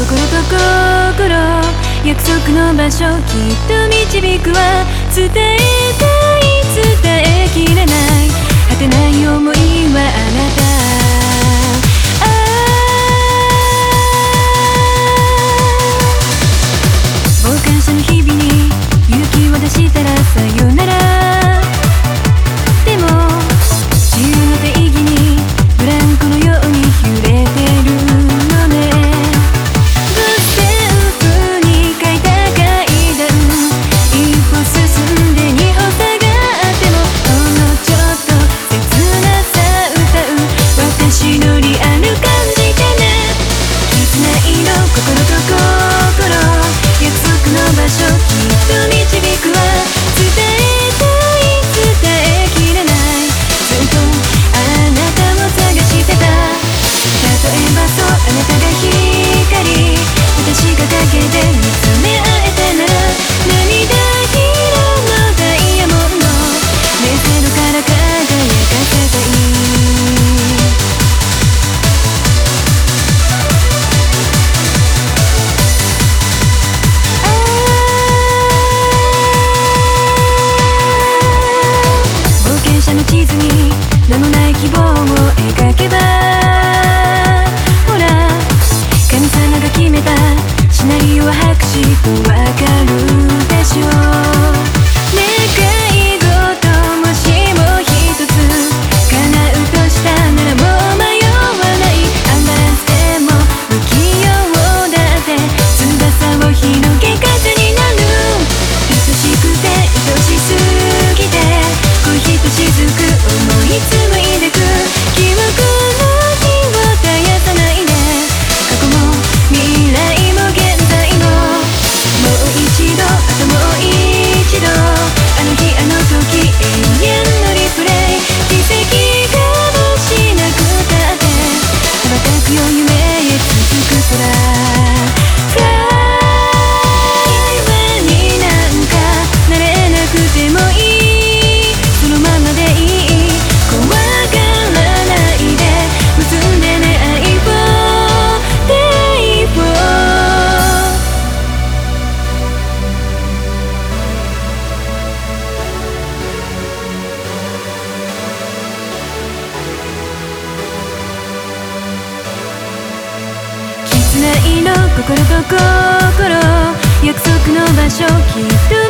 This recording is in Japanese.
心と心約束の場所きっと導くは伝えたい伝えきれない。果てない思いはあなた。tonight 心と心。約束の場所きっと